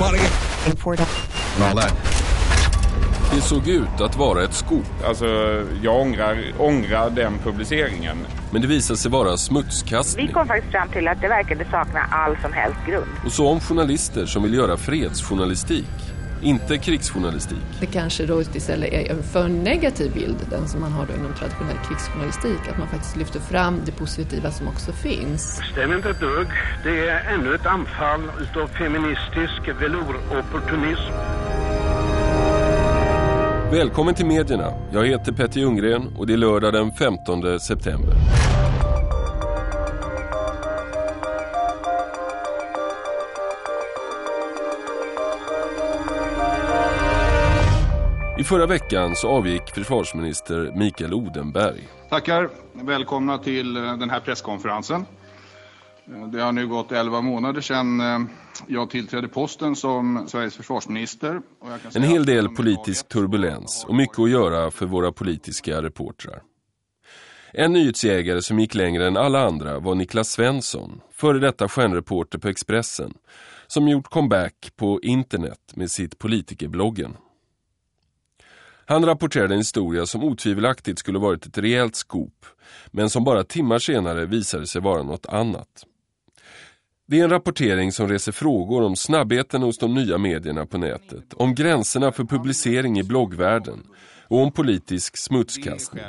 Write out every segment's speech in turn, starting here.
And all that. Det såg ut att vara ett skop, Alltså, jag ångrar, ångrar den publiceringen. men det visade sig vara Vi smutskastning. kom faktiskt fram till att det verkade sakna all som helst grund. Och så om journalister som vill göra fredsjournalistik, inte krigsjournalistik. Det kanske då istället är en för negativ bild, den som man har då inom traditionell krigsjournalistik, att man faktiskt lyfter fram det positiva som också finns. Stämmer inte ett dugg. Det är ännu ett anfall utav feministisk velouropportunism. Välkommen till medierna. Jag heter Petter Ljunggren och det är lördag den 15 september. I förra veckan så avgick försvarsminister Mikael Odenberg. Tackar. Välkomna till eh, den här presskonferensen. Eh, Det har nu gått 11 månader sedan eh, jag tillträdde posten som Sveriges försvarsminister. En hel del politisk turbulens och mycket att göra för våra politiska reportrar. En nyhetsjägare som gick längre än alla andra var Niklas Svensson, före detta stjärnreporter på Expressen, som gjort comeback på internet med sitt politikerbloggen. Han rapporterade en historia som otvivelaktigt skulle varit ett rejält skop, men som bara timmar senare visade sig vara något annat. Det är en rapportering som reser frågor om snabbheten hos de nya medierna på nätet, om gränserna för publicering i bloggvärlden och om politisk smutskastning.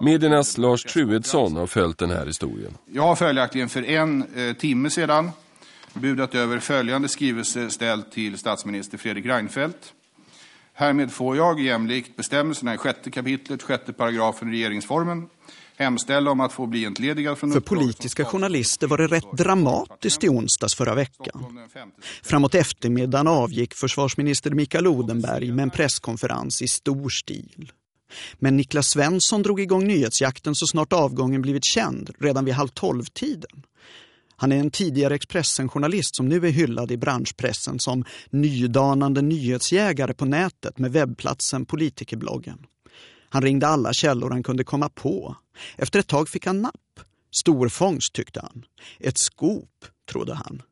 Mediernas Lars Truedsson har följt den här historien. Jag har följaktligen för en eh, timme sedan budat över följande skrivelse ställd till statsminister Fredrik Reinfeldt. Härmed får jag, jämlikt bestämmelserna i sjätte kapitlet, sjätte paragrafen regeringsformen, hemställa om att få bli entledigad från För politiska journalister var det rätt dramatiskt i onsdags förra veckan. Framåt eftermiddagen avgick försvarsminister Mikael Odenberg med en presskonferens i stor stil. Men Niklas Svensson drog igång nyhetsjakten så snart avgången blivit känd, redan vid halv tolv-tiden. Han är en tidigare Expressen-journalist som nu är hyllad i branschpressen som nydanande nyhetsjägare på nätet med webbplatsen Politikerbloggen. Han ringde alla källor han kunde komma på. Efter ett tag fick han napp. Storfångst tyckte han. Ett skop, trodde han.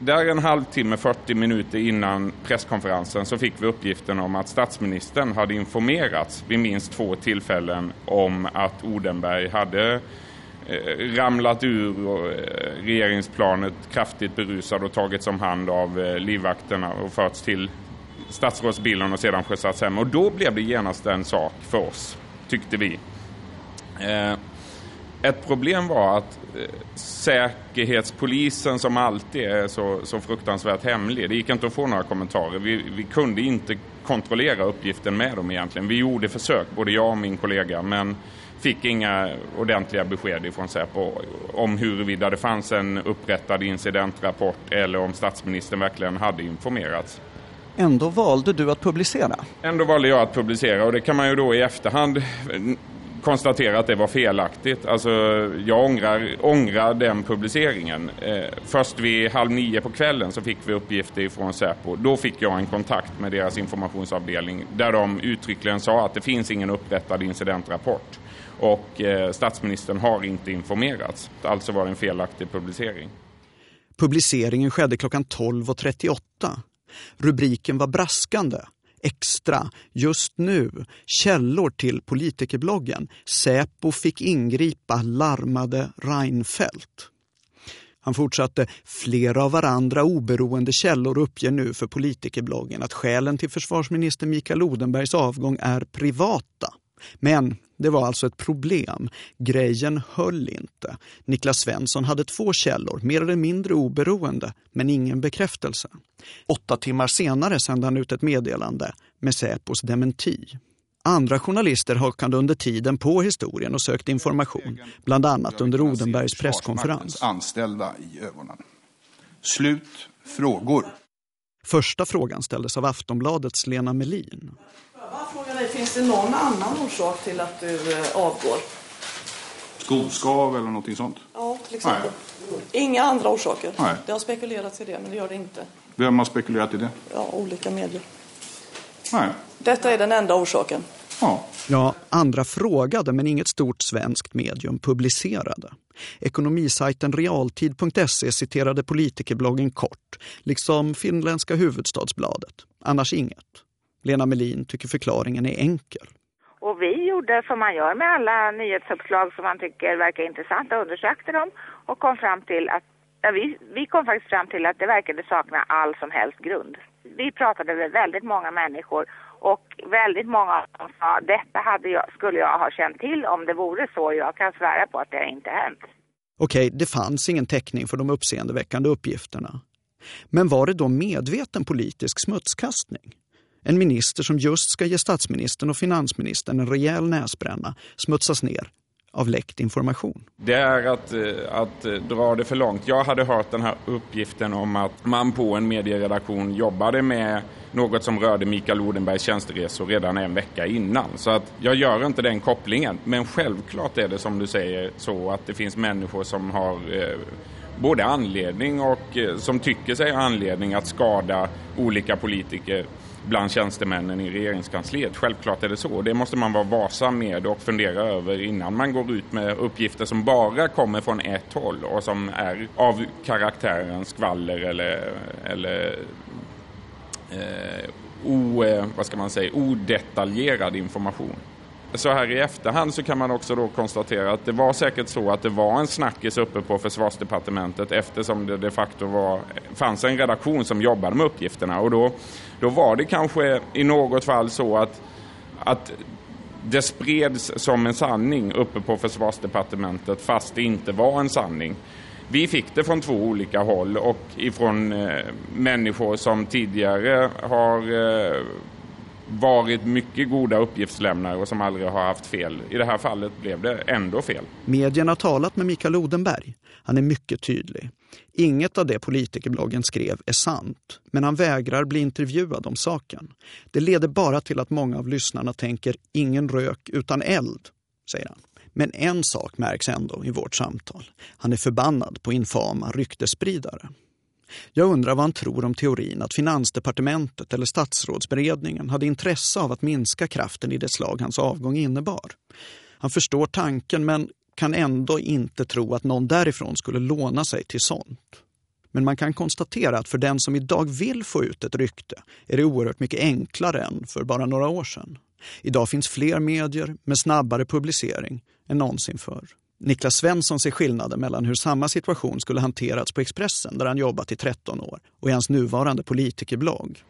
Där en halvtimme, 40 minuter innan presskonferensen så fick vi uppgiften om att statsministern hade informerats vid minst två tillfällen om att Odenberg hade Eh, ramlat ur eh, regeringsplanet kraftigt berusad och tagits om hand av eh, livvakterna och förts till statsrådsbilen och sedan skjutsats hem. Och då blev det genast en sak för oss, tyckte vi. Ett problem var att säkerhetspolisen som alltid är så, så fruktansvärt hemlig. Det gick inte att få några kommentarer. Vi, vi kunde inte kontrollera uppgiften med dem egentligen. Vi gjorde försök, både jag och min kollega, men fick inga ordentliga besked ifrån Säpo om huruvida det fanns en upprättad incidentrapport eller om statsministern verkligen hade informerats. Ändå valde du att publicera. Ändå valde jag att publicera och det kan man ju då i efterhand konstatera att det var felaktigt. Alltså, jag ångrar, ångrar den publiceringen. Eh, först vid halv nio på kvällen så fick vi uppgifter från Säpo. Då fick jag en kontakt med deras informationsavdelning där de uttryckligen sa att det finns ingen upprättad incidentrapport. Och eh, statsministern har inte informerats. Alltså var det en felaktig publicering. Publiceringen skedde klockan 12.38. Rubriken var braskande. Extra, just nu, källor till politikerbloggen. Säpo fick ingripa, larmade Reinfeldt. Han fortsatte, flera av varandra oberoende källor uppger nu för politikerbloggen att skälen till försvarsminister Mikael Odenbergs avgång är privata. Men det var alltså ett problem. Grejen höll inte. Niklas Svensson hade två källor, mer eller mindre oberoende, men ingen bekräftelse. Åtta timmar senare sände han ut ett meddelande med Säpos dementi. Andra journalister hakade under tiden på historien och sökte information, bland annat under Odenbergs presskonferens. anställda i ögonen. Slut frågor. Första frågan ställdes av Aftonbladets Lena Melin. Frågan är, finns det någon annan orsak till att du eh, avgår? Skoskav eller någonting sånt. Ja, till exempel. Inga andra orsaker. Nej. Det har spekulerats i det, men det gör det inte. Vem har spekulerat i det? Ja, olika medier. Nej. Detta är den enda orsaken. Ja. Ja, andra frågade men inget stort svenskt medium publicerade. Ekonomisajten realtid.se citerade politikerbloggen kort, liksom finländska huvudstadsbladet. Annars inget. Lena Melin tycker förklaringen är enkel. Och vi gjorde som man gör med alla nyhetsuppslag som man tycker verkar intressanta, undersökte dem och kom fram till att ja, vi, vi kom faktiskt fram till att det verkade sakna all som helst grund. Vi pratade med väldigt många människor och väldigt många som sa detta hade jag, skulle jag ha känt till om det vore så. Jag kan svära på att det inte hänt. Okej, det fanns ingen täckning för de uppseendeväckande uppgifterna. Men var det då medveten politisk smutskastning? En minister som just ska ge statsministern och finansministern en rejäl näsbränna smutsas ner av läckt information. Det är att, eh, att eh, dra det för långt. Jag hade hört den här uppgiften om att man på en medieredaktion jobbade med något som rörde Mikael Odenbergs tjänsteresor redan en vecka innan. Så att jag gör inte den kopplingen. Men självklart är det som du säger så att det finns människor som har eh, både anledning och eh, som tycker sig ha anledning att skada olika politiker bland tjänstemännen i regeringskansliet. Självklart är det så. Det måste man vara varsam med och fundera över innan man går ut med uppgifter som bara kommer från ett håll och som är av karaktären skvaller eller, eller eh, o, eh, vad ska man säga, odetaljerad information. Så här i efterhand så kan man också då konstatera att det var säkert så att det var en snackis uppe på försvarsdepartementet eftersom det de facto var, fanns en redaktion som jobbade med uppgifterna och då, då var det kanske i något fall så att, att det spreds som en sanning uppe på försvarsdepartementet fast det inte var en sanning. Vi fick det från två olika håll och ifrån eh, människor som tidigare har eh, varit mycket goda uppgiftslämnare och som aldrig har haft fel. I det här fallet blev det ändå fel. Medierna har talat med Mikael Odenberg. Han är mycket tydlig. Inget av det politikerbloggen skrev är sant, men han vägrar bli intervjuad om saken. Det leder bara till att många av lyssnarna tänker ingen rök utan eld, säger han. Men en sak märks ändå i vårt samtal. Han är förbannad på infama ryktespridare. Jag undrar vad han tror om teorin att finansdepartementet eller statsrådsberedningen hade intresse av att minska kraften i det slag hans avgång innebar. Han förstår tanken men kan ändå inte tro att någon därifrån skulle låna sig till sånt. Men man kan konstatera att för den som idag vill få ut ett rykte är det oerhört mycket enklare än för bara några år sedan. Idag finns fler medier med snabbare publicering än någonsin förr. Niklas Svensson ser skillnaden mellan hur samma situation skulle hanterats på Expressen där han jobbat i 13 år och i hans nuvarande politikerblogg.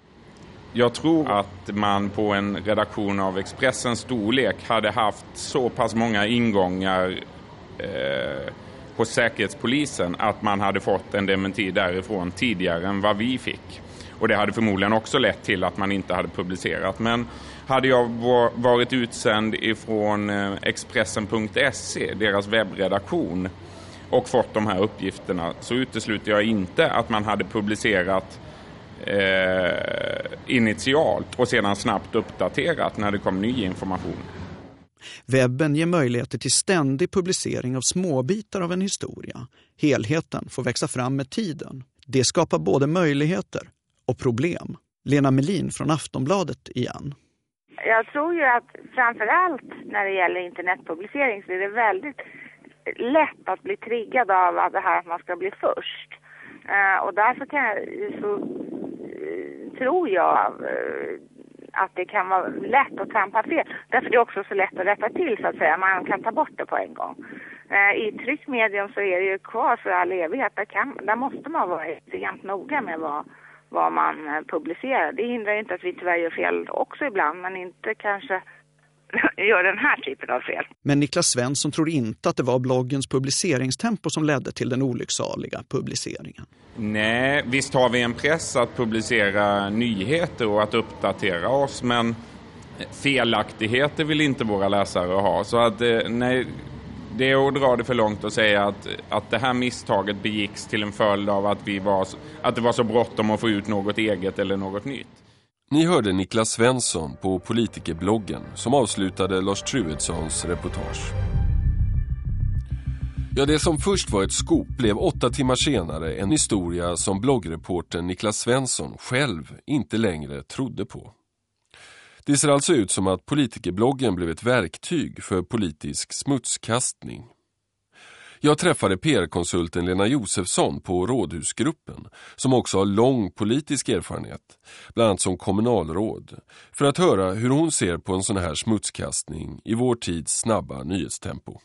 Jag tror att man på en redaktion av Expressens storlek hade haft så pass många ingångar eh, hos Säkerhetspolisen att man hade fått en dementi därifrån tidigare än vad vi fick. Och det hade förmodligen också lett till att man inte hade publicerat. Men hade jag varit utsänd ifrån eh, Expressen.se, deras webbredaktion, och fått de här uppgifterna så utesluter jag inte att man hade publicerat eh, initialt och sedan snabbt uppdaterat när det kom ny information. Webben ger möjligheter till ständig publicering av småbitar av en historia. Helheten får växa fram med tiden. Det skapar både möjligheter och problem. Lena Melin från Aftonbladet igen. Jag tror ju att framförallt när det gäller internetpublicering så är det väldigt lätt att bli triggad av det här att man ska bli först. Uh, och därför kan jag, så uh, tror jag uh, att det kan vara lätt att trampa fel. Därför är det också så lätt att rätta till så att säga. Man kan ta bort det på en gång. I tryckt medium så är det ju kvar för all evighet. Där, kan, där måste man vara extremt noga med vad, vad man eh, publicerar. Det hindrar inte att vi tyvärr gör fel också ibland, men inte kanske gör den här typen av fel. Men Niklas Svensson tror inte att det var bloggens publiceringstempo som ledde till den olycksaliga publiceringen. Nej, visst har vi en press att publicera nyheter och att uppdatera oss, men felaktigheter vill inte våra läsare ha. Så att eh, nej, det är att dra det för långt att säga att, att det här misstaget begicks till en följd av att, vi var, att det var så bråttom att få ut något eget eller något nytt. Ni hörde Niklas Svensson på Politikerbloggen som avslutade Lars Truedssons reportage. Ja, det som först var ett skop blev åtta timmar senare en historia som bloggreporten Niklas Svensson själv inte längre trodde på. Det ser alltså ut som att politikerbloggen blev ett verktyg för politisk smutskastning. Jag träffade PR-konsulten Lena Josefsson på Rådhusgruppen som också har lång politisk erfarenhet, bland annat som kommunalråd, för att höra hur hon ser på en sån här smutskastning i vår tids snabba nyhetstempo.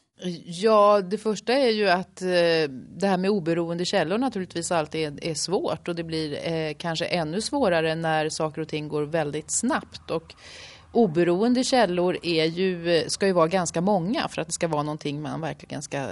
Ja, det första är ju att eh, det här med oberoende källor naturligtvis alltid är, är svårt och det blir eh, kanske ännu svårare när saker och ting går väldigt snabbt och oberoende källor är ju, ska ju vara ganska många för att det ska vara någonting man verkligen ska eh,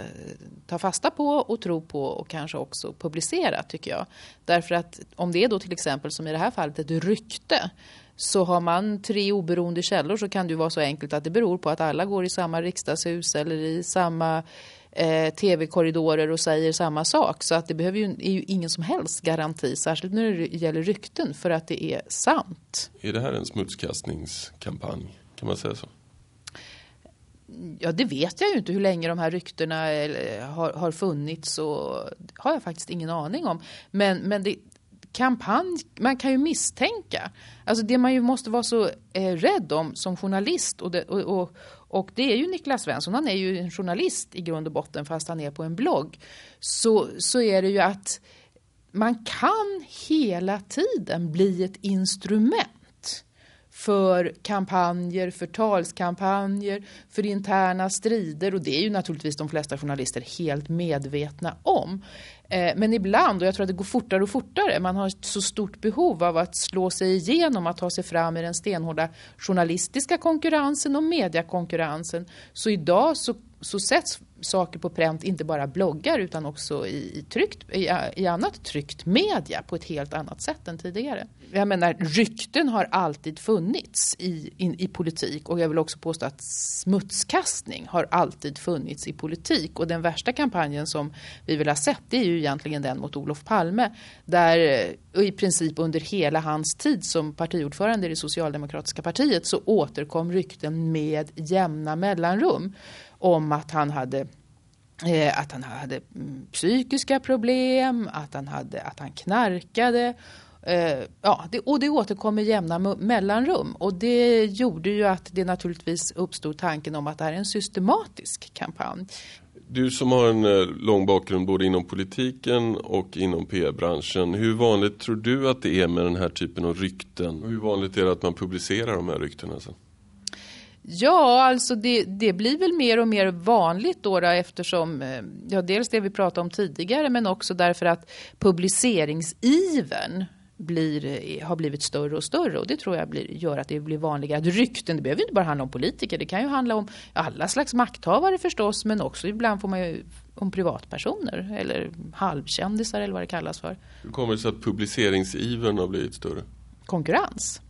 ta fasta på och tro på och kanske också publicera tycker jag. Därför att om det är då till exempel som i det här fallet ett rykte så har man tre oberoende källor så kan det vara så enkelt att det beror på att alla går i samma riksdagshus eller i samma eh, tv-korridorer och säger samma sak. Så att det behöver ju, är ju ingen som helst garanti, särskilt när det gäller rykten, för att det är sant. Är det här en smutskastningskampanj? Kan man säga så? Ja, det vet jag ju inte hur länge de här ryktena eh, har, har funnits och har jag faktiskt ingen aning om. Men, men det, kampanj, man kan ju misstänka. Alltså det man ju måste vara så eh, rädd om som journalist och det, och, och, och det är ju Niklas Svensson, han är ju en journalist i grund och botten fast han är på en blogg. Så, så är det ju att man kan hela tiden bli ett instrument för kampanjer, för talskampanjer, för interna strider och det är ju naturligtvis de flesta journalister helt medvetna om. Eh, men ibland, och jag tror att det går fortare och fortare, man har ett så stort behov av att slå sig igenom, att ta sig fram i den stenhårda journalistiska konkurrensen och mediekonkurrensen. Så idag så, så sätts saker på pränt, inte bara bloggar utan också i, i, tryckt, i, i annat tryckt media på ett helt annat sätt än tidigare. Jag menar, rykten har alltid funnits i, in, i politik och jag vill också påstå att smutskastning har alltid funnits i politik och den värsta kampanjen som vi vill ha sett det är ju egentligen den mot Olof Palme där eh, i princip under hela hans tid som partiordförande i det socialdemokratiska partiet så återkom rykten med jämna mellanrum om att han hade eh, att han hade mm, psykiska problem, att han, hade, att han knarkade. Eh, ja, det, och det återkom med jämna mellanrum. Och det gjorde ju att det naturligtvis uppstod tanken om att det här är en systematisk kampanj. Du som har en eh, lång bakgrund både inom politiken och inom PR-branschen. Hur vanligt tror du att det är med den här typen av rykten? Och Hur vanligt är det att man publicerar de här ryktena sen? Ja, alltså det, det, blir väl mer och mer vanligt då, då eftersom, eh, ja dels det vi pratade om tidigare men också därför att publiceringsivern blir, eh, har blivit större och större och det tror jag blir, gör att det blir vanligare. Att rykten, det behöver inte bara handla om politiker, det kan ju handla om alla slags makthavare förstås men också ibland får man ju om privatpersoner eller halvkändisar eller vad det kallas för. Hur kommer det sig att publiceringsivern har blivit större? Konkurrens.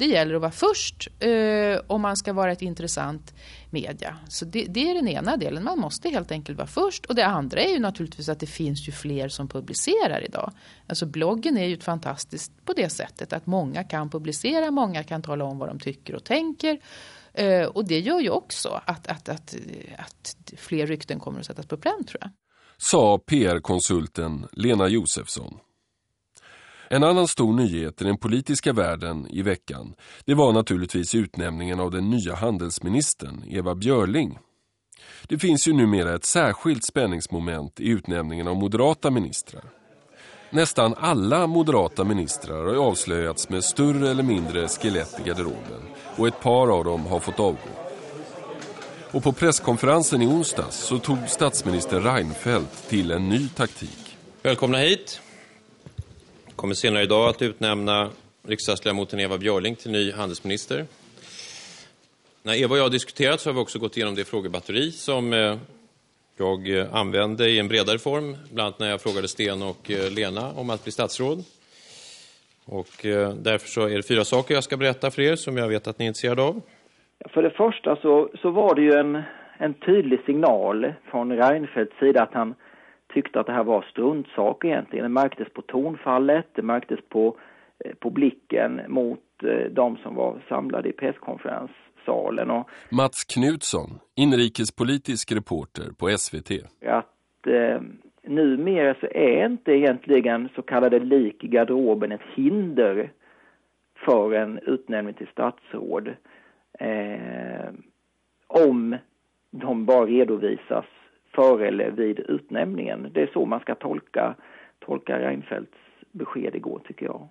Det gäller att vara först eh, om man ska vara ett intressant media. Så det, det, är den ena delen. Man måste helt enkelt vara först. Och det andra är ju naturligtvis att det finns ju fler som publicerar idag. Alltså bloggen är ju fantastiskt på det sättet att många kan publicera, många kan tala om vad de tycker och tänker. Eh, och det gör ju också att, att, att, att fler rykten kommer att sättas på pränt tror jag. Sa PR-konsulten Lena Josefsson. En annan stor nyhet i den politiska världen i veckan det var naturligtvis utnämningen av den nya handelsministern Eva Björling. Det finns ju numera ett särskilt spänningsmoment i utnämningen av moderata ministrar. Nästan alla moderata ministrar har avslöjats med större eller mindre skelett i garderoben och ett par av dem har fått avgå. Och på presskonferensen i onsdags så tog statsminister Reinfeldt till en ny taktik. Välkomna hit kommer senare idag att utnämna riksdagsledamoten Eva Björling till ny handelsminister. När Eva och jag har diskuterat så har vi också gått igenom det frågebatteri som eh, jag eh, använde i en bredare form, bland annat när jag frågade Sten och eh, Lena om att bli statsråd. Och därför så är det fyra saker jag ska berätta för er som jag vet att ni är intresserade av. För det första så, så var det ju en, en tydlig signal från Reinfeldts sida att han tyckte att det här var struntsak egentligen. Det märktes på tonfallet, det märktes på, eh, på blicken mot eh, de som var samlade i presskonferenssalen. Och Mats Knutsson, inrikespolitisk reporter på SVT. Att eh, numera så är inte egentligen så kallade lik i garderoben ett hinder för en utnämning till statsråd eh, om de bara redovisas före eller vid utnämningen. Det är så man ska tolka, tolka Reinfeldts besked igår tycker jag.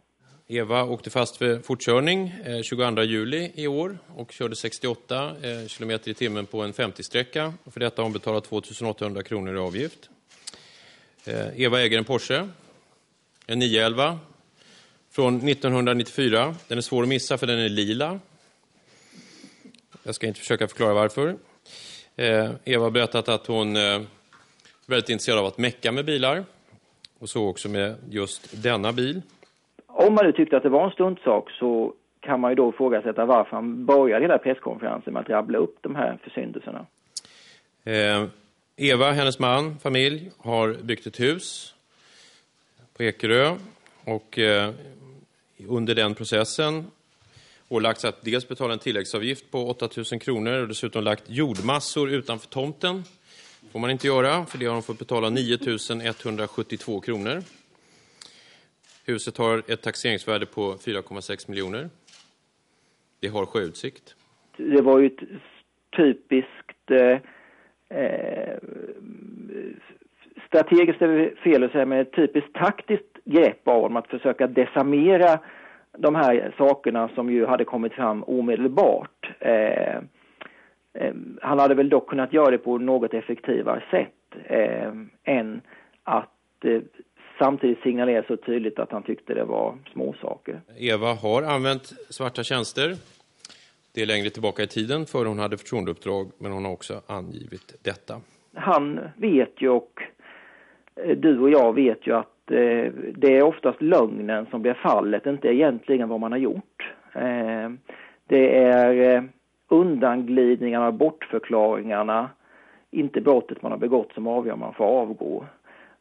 Eva åkte fast för fortkörning eh, 22 juli i år och körde 68 eh, i timmen på en 50-sträcka. För detta har hon betalat 2800 kronor i avgift. Eh, Eva äger en Porsche, en 911 från 1994. Den är svår att missa för den är lila. Jag ska inte försöka förklara varför. Eva har berättat att hon är väldigt intresserad av att mecka med bilar. Och så också med just denna bil. Om man nu tyckte att det var en stuntsak så kan man ju då ifrågasätta varför han började hela presskonferensen med att rabbla upp de här försyndelserna. Eh, Eva, hennes man, familj, har byggt ett hus på Ekerö och eh, under den processen ålagts att dels betala en tilläggsavgift på 8 000 kronor och dessutom lagt jordmassor utanför tomten. får man inte göra, för det har de fått betala 9 172 kronor. Huset har ett taxeringsvärde på 4,6 miljoner. Det har sjöutsikt. Det var ju ett typiskt eh, eh strategiskt är fel att säga, men ett typiskt taktiskt grepp av dem att försöka desarmera de här sakerna som ju hade kommit fram omedelbart. Eh, eh, han hade väl dock kunnat göra det på något effektivare sätt eh, än att eh, samtidigt signalera så tydligt att han tyckte det var småsaker. Eva har använt svarta tjänster. Det är längre tillbaka i tiden för hon hade förtroendeuppdrag, men hon har också angivit detta. Han vet ju och eh, du och jag vet ju att eh, det är oftast lögnen som blir fallet, inte egentligen vad man har gjort. Eh, det är eh, undanglidningarna, bortförklaringarna, inte brottet man har begått som avgör om man får avgå.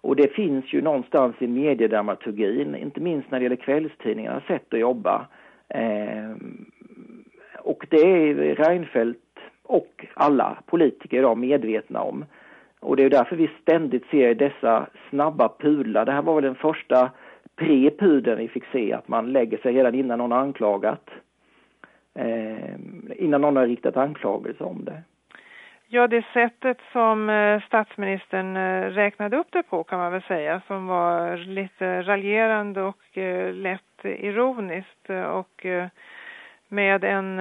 Och det finns ju någonstans i mediedramaturgin, inte minst när det gäller kvällstidningarnas sätt att jobba. Eh, och det är Reinfeldt och alla politiker idag medvetna om. Och det är därför vi ständigt ser dessa snabba pudlar. Det här var väl den första pre-pudeln vi fick se, att man lägger sig redan innan någon har anklagat. Eh, innan någon har riktat anklagelse om det. Ja, det sättet som eh, statsministern eh, räknade upp det på kan man väl säga, som var lite raljerande och eh, lätt ironiskt och med en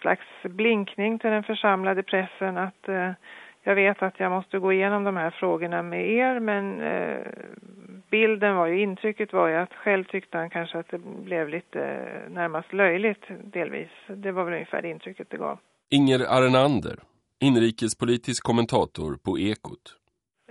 slags blinkning till den församlade pressen att jag vet att jag måste gå igenom de här frågorna med er men bilden var ju, intrycket var ju att själv tyckte han kanske att det blev lite närmast löjligt delvis. Det var väl ungefär det intrycket det gav. Inger Arenander, inrikespolitisk kommentator på Ekot.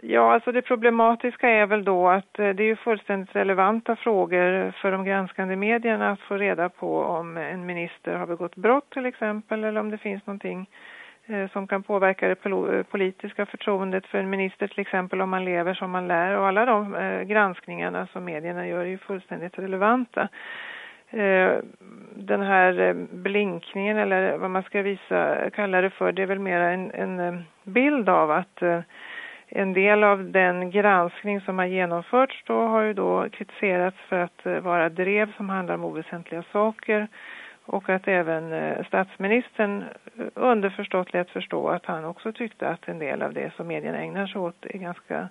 Ja, alltså det problematiska är väl då att eh, det är ju fullständigt relevanta frågor för de granskande medierna att få reda på om en minister har begått brott till exempel eller om det finns någonting eh, Eh, som kan påverka det eh, politiska förtroendet för en minister till exempel om man lever som man lär och alla de eh, granskningarna som medierna gör är ju fullständigt relevanta. Den här blinkningen eller vad man ska visa, kalla det för, det är väl mer en, en bild av att en del av den granskning som har genomförts då har ju då kritiserats för att vara drev som handlar om oväsentliga saker och att även statsministern underförstått lät förstå att han också tyckte att en del av det som medierna ägnar sig åt är ganska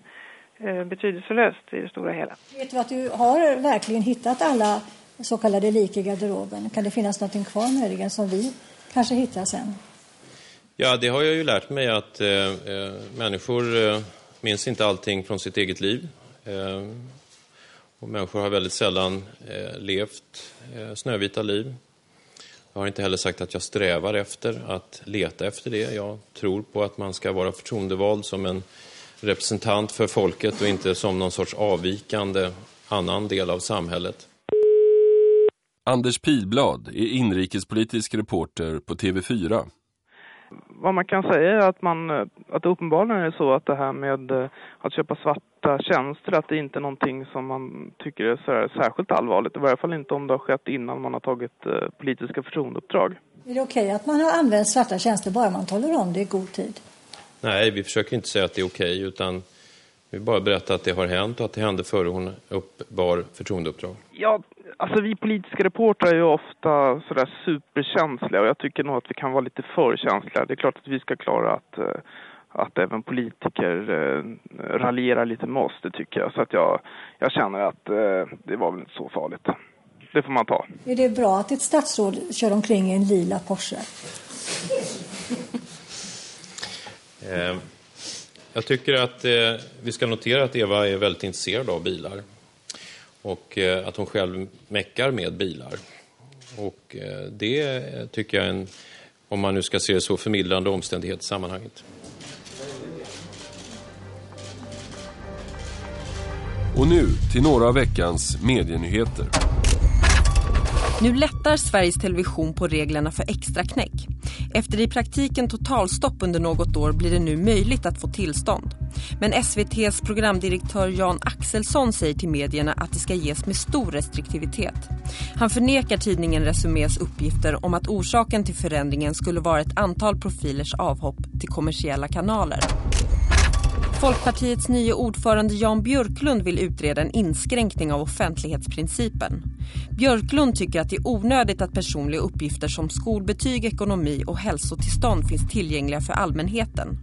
betydelselöst i det stora hela. Vet du att du har verkligen hittat alla så kallade lik i garderoben? Kan det finnas någonting kvar möjligen som vi kanske hittar sen? Ja, det har jag ju lärt mig att eh, eh, människor eh, minns inte allting från sitt eget liv. Eh, och människor har väldigt sällan eh, levt eh, snövita liv. Jag har inte heller sagt att jag strävar efter att leta efter det. Jag tror på att man ska vara förtroendevald som en representant för folket och inte som någon sorts avvikande annan del av samhället. Anders Pilblad är inrikespolitisk reporter på TV4. Vad man kan säga är att, man, att det uppenbarligen är så att det här med eh, att köpa svarta tjänster, att det inte är någonting som man tycker är så särskilt allvarligt. I varje fall inte om det har skett innan man har tagit eh, politiska förtroendeuppdrag. Är det okej okay att man har använt svarta tjänster bara man talar om det i god tid? Nej, vi försöker inte säga att det är okej okay, utan vi bara berätta att det har hänt och att det hände före hon uppbar förtroendeuppdrag. Ja, Alltså vi politiska reportrar är ju ofta sådär superkänsliga och jag tycker nog att vi kan vara lite för känsliga. Det är klart att vi ska klara att, eh, att även politiker eh, raljerar lite med oss, det tycker jag. Så att jag, jag känner att eh, det var väl inte så farligt. Det får man ta. Är det bra att ett statsråd kör omkring i en lila Porsche? Eh, jag tycker att eh, vi ska notera att Eva är väldigt intresserad av bilar och eh, att hon själv meckar med bilar. Och eh, det tycker jag är en, om man nu ska se det så, förmildrande omständighet i sammanhanget. Och nu till några av veckans medienyheter. Nu lättar Sveriges Television på reglerna för extra knäck. Efter i praktiken totalstopp under något år blir det nu möjligt att få tillstånd. Men SVTs programdirektör Jan Axelsson säger till medierna att det ska ges med stor restriktivitet. Han förnekar tidningen Resumés uppgifter om att orsaken till förändringen skulle vara ett antal profilers avhopp till kommersiella kanaler. Folkpartiets nya ordförande Jan Björklund vill utreda en inskränkning av offentlighetsprincipen. Björklund tycker att det är onödigt att personliga uppgifter som skolbetyg, ekonomi och hälsotillstånd finns tillgängliga för allmänheten.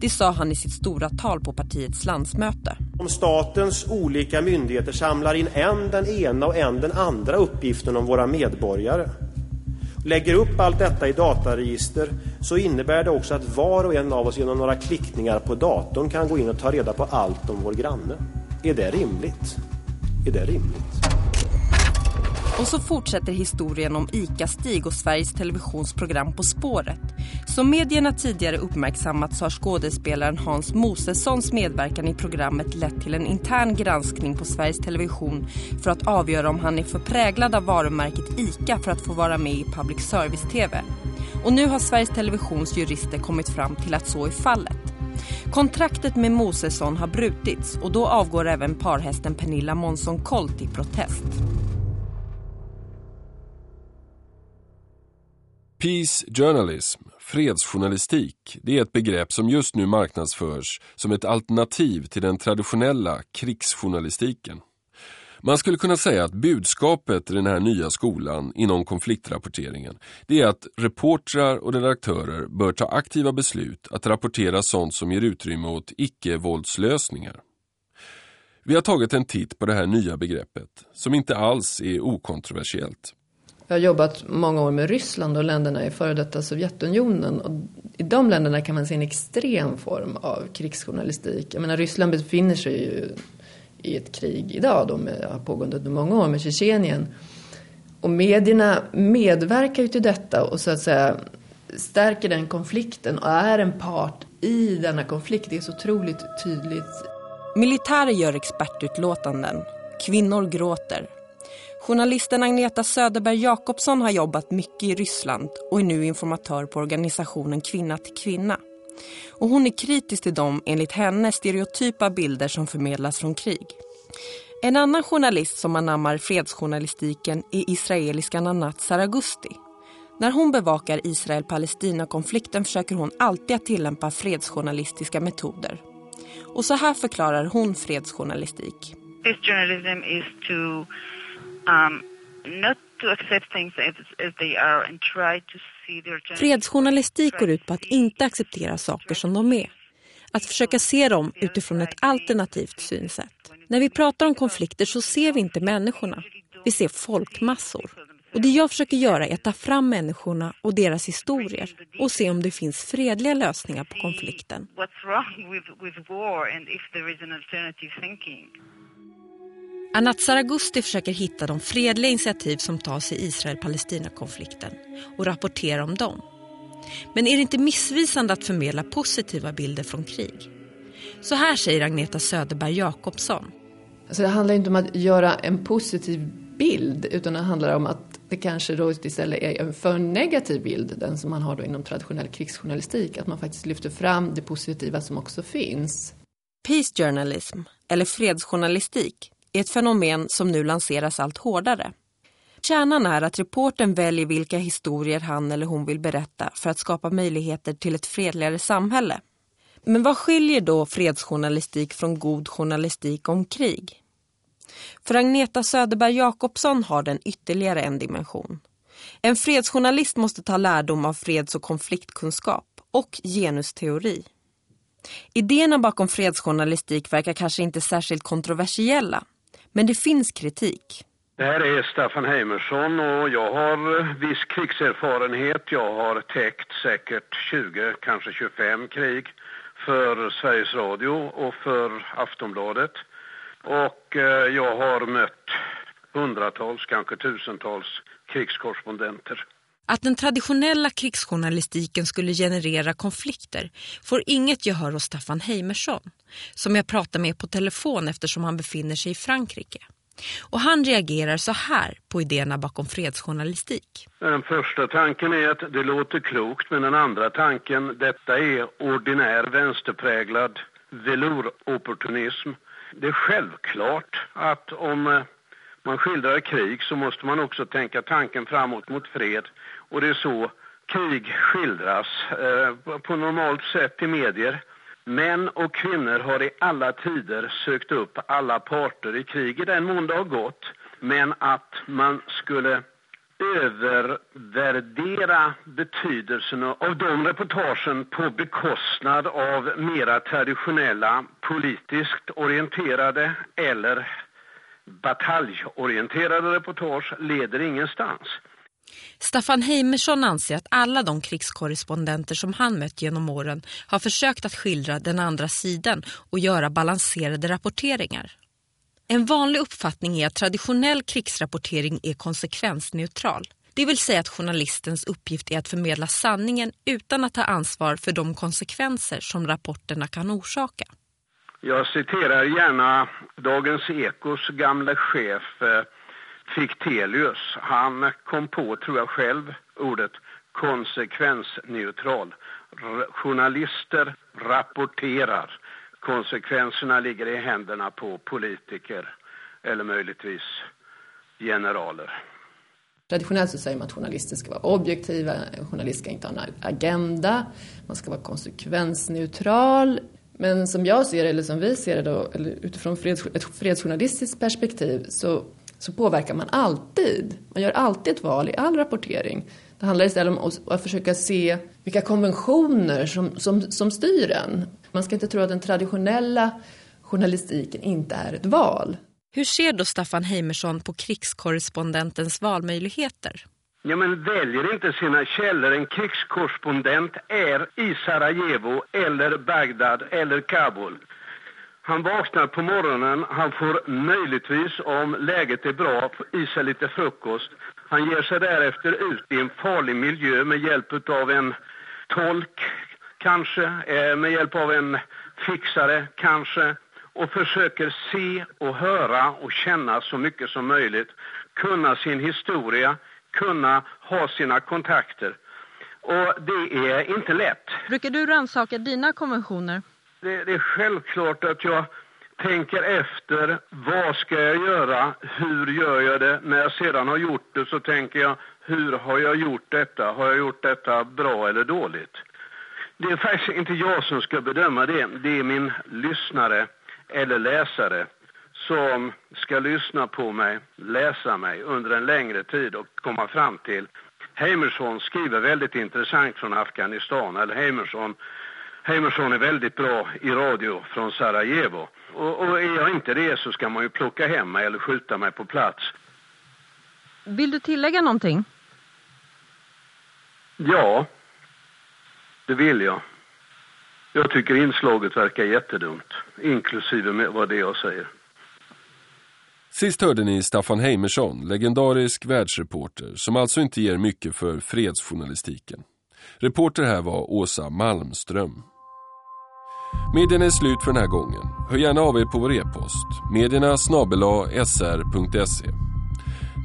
Det sa han i sitt stora tal på partiets landsmöte. Om statens olika myndigheter samlar in en den ena och en den andra uppgiften om våra medborgare lägger upp allt detta i dataregister så innebär det också att var och en av oss genom några klickningar på datorn kan gå in och ta reda på allt om vår granne. Är det rimligt? Är det rimligt? Och så fortsätter historien om ICA-Stig och Sveriges televisionsprogram På spåret. Som medierna tidigare uppmärksammat så har skådespelaren Hans Mosessons medverkan i programmet lett till en intern granskning på Sveriges Television för att avgöra om han är för präglad av varumärket ICA för att få vara med i public service-tv. Och nu har Sveriges Televisions jurister kommit fram till att så är fallet. Kontraktet med Mosesson har brutits och då avgår även parhästen Pernilla Månsson Colt i protest. Peace journalism, fredsjournalistik, det är ett begrepp som just nu marknadsförs som ett alternativ till den traditionella krigsjournalistiken. Man skulle kunna säga att budskapet i den här nya skolan inom konfliktrapporteringen det är att reportrar och redaktörer bör ta aktiva beslut att rapportera sånt som ger utrymme åt icke-våldslösningar. Vi har tagit en titt på det här nya begreppet som inte alls är okontroversiellt. Jag har jobbat många år med Ryssland och länderna i före detta Sovjetunionen. Och I de länderna kan man se en extrem form av krigsjournalistik. Jag menar, Ryssland befinner sig ju i ett krig idag. De har pågått under många år med Tjetjenien. Och medierna medverkar ju till detta och så att säga stärker den konflikten och är en part i denna konflikt. Det är så otroligt tydligt. Militärer gör expertutlåtanden. Kvinnor gråter. Journalisten Agneta Söderberg Jakobsson har jobbat mycket i Ryssland och är nu informatör på organisationen Kvinna till kvinna. Och hon är kritisk till de, enligt henne, stereotypa bilder som förmedlas från krig. En annan journalist som anammar fredsjournalistiken är israeliska Nanat Saragusti. När hon bevakar Israel-Palestina-konflikten försöker hon alltid att tillämpa fredsjournalistiska metoder. Och så här förklarar hon fredsjournalistik. Fredsjournalism is to Fredsjournalistik går ut på att inte acceptera saker som de är. Att försöka se dem utifrån ett alternativt synsätt. När vi pratar om konflikter så ser vi inte människorna. Vi ser folkmassor. Och det jag försöker göra är att ta fram människorna och deras historier och se om det finns fredliga lösningar på konflikten. what's wrong with, with war and if there is an alternative thinking. Anat Saragusti försöker hitta de fredliga initiativ som tas i Israel-Palestina-konflikten och rapportera om dem. Men är det inte missvisande att förmedla positiva bilder från krig? Så här säger Agneta Söderberg Jakobsson. Alltså det handlar inte om att göra en positiv bild utan det handlar om att det kanske då istället är en för negativ bild, den som man har då inom traditionell krigsjournalistik, att man faktiskt lyfter fram det positiva som också finns. Peace journalism, eller fredsjournalistik, är ett fenomen som nu lanseras allt hårdare. Kärnan är att reporten väljer vilka historier han eller hon vill berätta för att skapa möjligheter till ett fredligare samhälle. Men vad skiljer då fredsjournalistik från god journalistik om krig? För Agneta Söderberg Jakobsson har den ytterligare en dimension. En fredsjournalist måste ta lärdom av freds- och konfliktkunskap och genusteori. Idéerna bakom fredsjournalistik verkar kanske inte särskilt kontroversiella, men det finns kritik. Det här är Staffan Heimersson och jag har eh, viss krigserfarenhet. Jag har täckt säkert 20, kanske 25 krig för Sveriges Radio och för Aftonbladet. Och eh, jag har mött hundratals, kanske tusentals krigskorrespondenter. Att den traditionella krigsjournalistiken skulle generera konflikter får inget gehör hos Staffan Heimersson, som jag pratar med på telefon eftersom han befinner sig i Frankrike. Och han reagerar så här på idéerna bakom fredsjournalistik. Den första tanken är att det låter klokt, men den andra tanken, detta är ordinär vänsterpräglad velouropportunism. Det är självklart att om eh, man skildrar krig så måste man också tänka tanken framåt mot fred. Och det är så krig skildras eh, på normalt sätt i medier. Män och kvinnor har i alla tider sökt upp alla parter i krig i den mån det har gått. Men att man skulle övervärdera betydelsen av de reportagen på bekostnad av mera traditionella politiskt orienterade eller bataljorienterade reportage leder ingenstans. Staffan Heimersson anser att alla de krigskorrespondenter som han mött genom åren har försökt att skildra den andra sidan och göra balanserade rapporteringar. En vanlig uppfattning är att traditionell krigsrapportering är konsekvensneutral. Det vill säga att journalistens uppgift är att förmedla sanningen utan att ta ansvar för de konsekvenser som rapporterna kan orsaka. Jag citerar gärna Dagens Ekos gamla chef eh, Fichtelius. Han kom på, tror jag själv, ordet konsekvensneutral. R journalister rapporterar. Konsekvenserna ligger i händerna på politiker eller möjligtvis generaler. Traditionellt så säger man att journalister ska vara objektiva, en journalist ska inte ha en agenda, man ska vara konsekvensneutral. Men som jag ser det, eller som vi ser det då, eller utifrån freds, ett fredsjournalistiskt perspektiv så, så påverkar man alltid. Man gör alltid ett val i all rapportering. Det handlar istället om att försöka se vilka konventioner som, som, som styr en. Man ska inte tro att den traditionella journalistiken inte är ett val. Hur ser då Staffan Heimersson på krigskorrespondentens valmöjligheter? Ja, men väljer inte sina källor. En krigskorrespondent är i Sarajevo eller Bagdad eller Kabul. Han vaknar på morgonen, han får möjligtvis, om läget är bra, i sig lite frukost. Han ger sig därefter ut i en farlig miljö med hjälp av en tolk, kanske, eh, med hjälp av en fixare, kanske, och försöker se och höra och känna så mycket som möjligt, kunna sin historia, kunna ha sina kontakter. Och det är inte lätt. Brukar du rannsaka dina konventioner? Det, det, är självklart att jag tänker efter. Vad ska jag göra? Hur gör jag det? När jag sedan har gjort det så tänker jag, hur har jag gjort detta? Har jag gjort detta bra eller dåligt? Det är faktiskt inte jag som ska bedöma det. Det är min lyssnare eller läsare som ska lyssna på mig, läsa mig under en längre tid och komma fram till Heimersson skriver väldigt intressant från Afghanistan, eller Heimersson, Heimersson är väldigt bra i radio från Sarajevo. Och, och är jag inte det så ska man ju plocka hem mig eller skjuta mig på plats. Vill du tillägga någonting? Ja, det vill jag. Jag tycker inslaget verkar jättedumt, inklusive vad det jag säger. Sist hörde ni Staffan Heimersson, legendarisk världsreporter, som alltså inte ger mycket för fredsjournalistiken. Reporter här var Åsa Malmström. Medierna är slut för den här gången. Hör gärna av er på vår e-post, medierna snabela sr.se.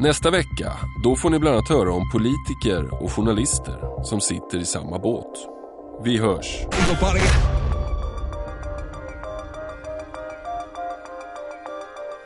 Nästa vecka, då får ni bland annat höra om politiker och journalister som sitter i samma båt. Vi hörs.